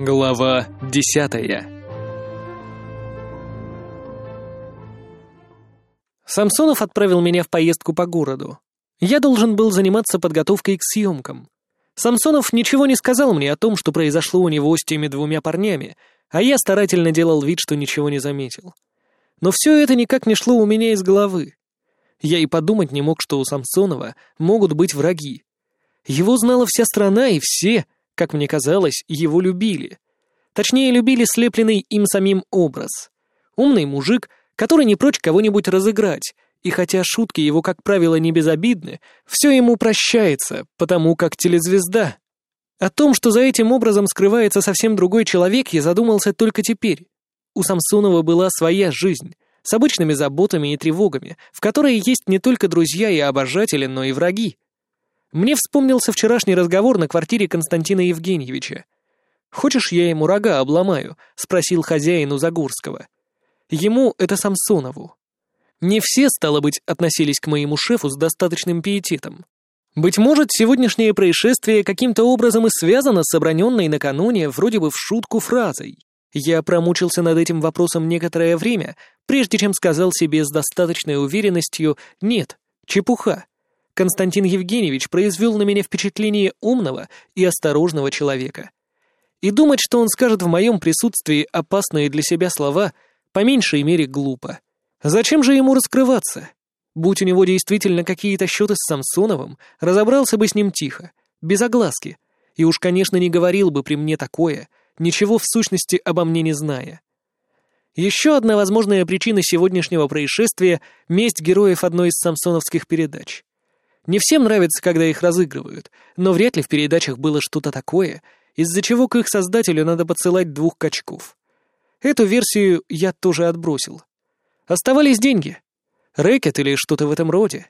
Глава десятая Самсонов отправил меня в поездку по городу. Я должен был заниматься подготовкой к съемкам. Самсонов ничего не сказал мне о том, что произошло у него с теми двумя парнями, а я старательно делал вид, что ничего не заметил. Но все это никак не шло у меня из головы. Я и подумать не мог, что у Самсонова могут быть враги. Его знала вся страна, и все, как мне казалось, его любили. Точнее, любили слепленный им самим образ. Умный мужик, который не прочь кого-нибудь разыграть, и хотя шутки его, как правило, не безобидны, все ему прощается, потому как телезвезда. О том, что за этим образом скрывается совсем другой человек, я задумался только теперь. У Самсонова была своя жизнь, с обычными заботами и тревогами, в которой есть не только друзья и обожатели, но и враги. Мне вспомнился вчерашний разговор на квартире Константина Евгеньевича. «Хочешь, я ему рога обломаю?» — спросил хозяин у. Ему это Самсонову. Не все, стало быть, относились к моему шефу с достаточным пиететом. Быть может, сегодняшнее происшествие каким-то образом и связано с оброненной накануне вроде бы в шутку фразой. Я промучился над этим вопросом некоторое время, прежде чем сказал себе с достаточной уверенностью «нет, чепуха». Константин Евгеньевич произвел на меня впечатление умного и осторожного человека. И думать, что он скажет в моем присутствии опасные для себя слова, по меньшей мере глупо. Зачем же ему раскрываться? Будь у него действительно какие-то счеты с Самсоновым, разобрался бы с ним тихо, без огласки, и уж, конечно, не говорил бы при мне такое, ничего в сущности обо мне не зная. Еще одна возможная причина сегодняшнего происшествия — месть героев одной из самсоновских передач. Не всем нравится, когда их разыгрывают, но вряд ли в передачах было что-то такое, из-за чего к их создателю надо подсылать двух качков. Эту версию я тоже отбросил. Оставались деньги. Рэкет или что-то в этом роде.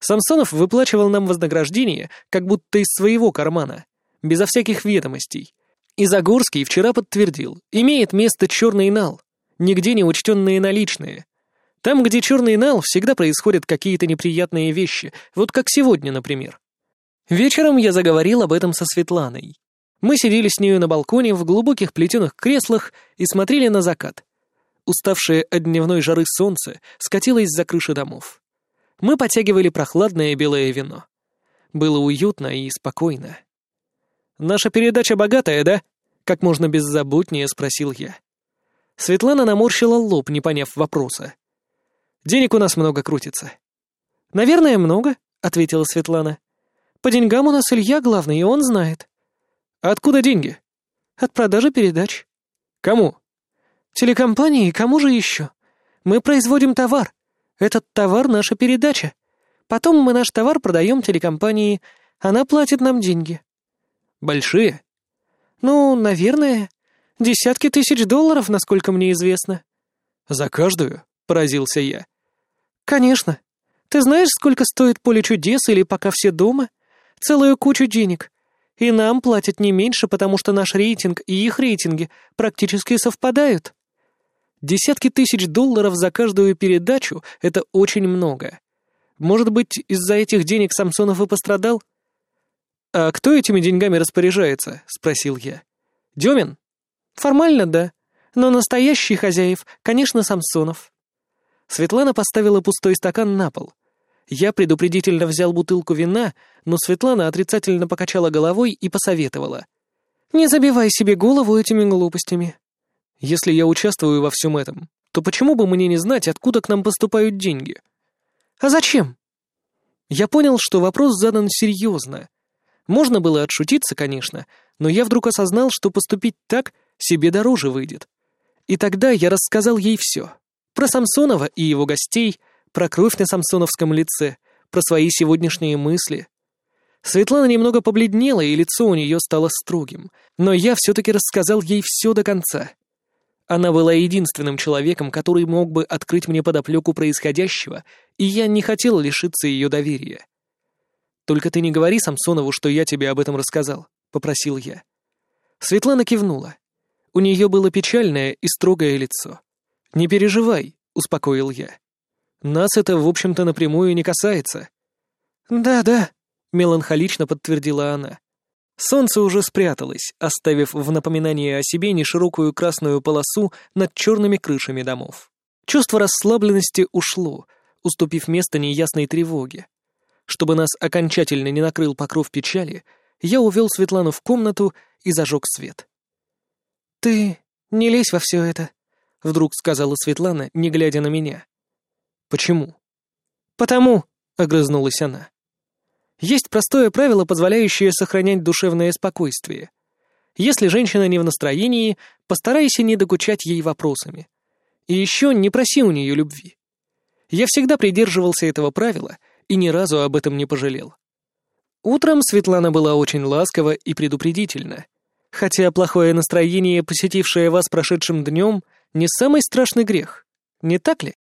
Самсонов выплачивал нам вознаграждение, как будто из своего кармана, безо всяких ведомостей. И Загорский вчера подтвердил, имеет место черный нал, нигде не учтенные наличные, там, где черный нал, всегда происходят какие-то неприятные вещи, вот как сегодня, например. Вечером я заговорил об этом со Светланой. Мы сидели с нею на балконе в глубоких плетеных креслах и смотрели на закат. Уставшее от дневной жары солнце скатилось за крыши домов. Мы потягивали прохладное белое вино. Было уютно и спокойно. «Наша передача богатая, да?» — как можно беззаботнее спросил я. Светлана наморщила лоб, не поняв вопроса. Денег у нас много крутится». «Наверное, много», — ответила Светлана. «По деньгам у нас Илья главный, и он знает». «Откуда деньги?» «От продажи передач». «Кому?» «Телекомпании, кому же еще? Мы производим товар. Этот товар — наша передача. Потом мы наш товар продаем телекомпании. Она платит нам деньги». «Большие?» «Ну, наверное. Десятки тысяч долларов, насколько мне известно». «За каждую?» — поразился я. «Конечно. Ты знаешь, сколько стоит поле чудес или пока все дома? Целую кучу денег. И нам платят не меньше, потому что наш рейтинг и их рейтинги практически совпадают. Десятки тысяч долларов за каждую передачу — это очень много. Может быть, из-за этих денег Самсонов и пострадал? «А кто этими деньгами распоряжается?» — спросил я. «Демин?» «Формально, да. Но настоящий хозяев, конечно, Самсонов». Светлана поставила пустой стакан на пол. Я предупредительно взял бутылку вина, но Светлана отрицательно покачала головой и посоветовала. «Не забивай себе голову этими глупостями. Если я участвую во всем этом, то почему бы мне не знать, откуда к нам поступают деньги? А зачем?» Я понял, что вопрос задан серьезно. Можно было отшутиться, конечно, но я вдруг осознал, что поступить так себе дороже выйдет. И тогда я рассказал ей все. Про Самсонова и его гостей, про кровь на самсоновском лице, про свои сегодняшние мысли. Светлана немного побледнела, и лицо у нее стало строгим, но я все-таки рассказал ей все до конца. Она была единственным человеком, который мог бы открыть мне подоплеку происходящего, и я не хотел лишиться ее доверия. «Только ты не говори Самсонову, что я тебе об этом рассказал», — попросил я. Светлана кивнула. У нее было печальное и строгое лицо. «Не переживай», — успокоил я. «Нас это, в общем-то, напрямую не касается». «Да-да», — меланхолично подтвердила она. Солнце уже спряталось, оставив в напоминание о себе неширокую красную полосу над черными крышами домов. Чувство расслабленности ушло, уступив место неясной тревоге. Чтобы нас окончательно не накрыл покров печали, я увел Светлану в комнату и зажег свет. «Ты не лезь во все это», — вдруг сказала Светлана, не глядя на меня. «Почему?» «Потому», — огрызнулась она. Есть простое правило, позволяющее сохранять душевное спокойствие. Если женщина не в настроении, постарайся не докучать ей вопросами. И еще не проси у нее любви. Я всегда придерживался этого правила и ни разу об этом не пожалел. Утром Светлана была очень ласкова и предупредительна. Хотя плохое настроение, посетившее вас прошедшим днем, не самый страшный грех. Не так ли?